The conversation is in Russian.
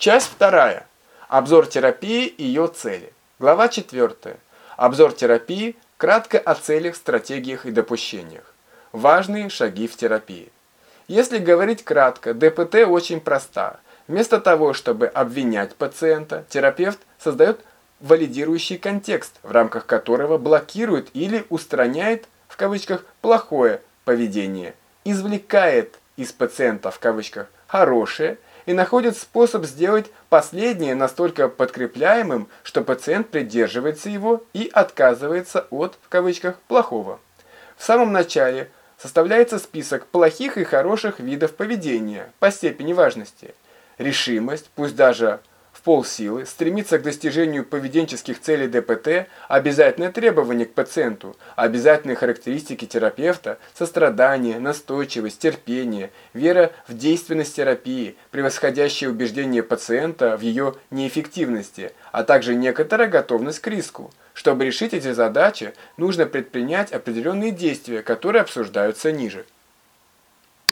Часть вторая. Обзор терапии и ее цели. Глава 4. Обзор терапии, кратко о целях, стратегиях и допущениях. Важные шаги в терапии. Если говорить кратко, ДПТ очень проста. Вместо того, чтобы обвинять пациента, терапевт создает валидирующий контекст, в рамках которого блокирует или устраняет, в кавычках, плохое поведение, извлекает из пациента, в кавычках, хорошее и находит способ сделать последнее настолько подкрепляемым, что пациент придерживается его и отказывается от, в кавычках, плохого. В самом начале составляется список плохих и хороших видов поведения по степени важности. Решимость, пусть даже в полсилы, стремиться к достижению поведенческих целей ДПТ, обязательное требование к пациенту, обязательные характеристики терапевта, сострадание, настойчивость, терпение, вера в действенность терапии, превосходящее убеждение пациента в ее неэффективности, а также некоторая готовность к риску. Чтобы решить эти задачи, нужно предпринять определенные действия, которые обсуждаются ниже.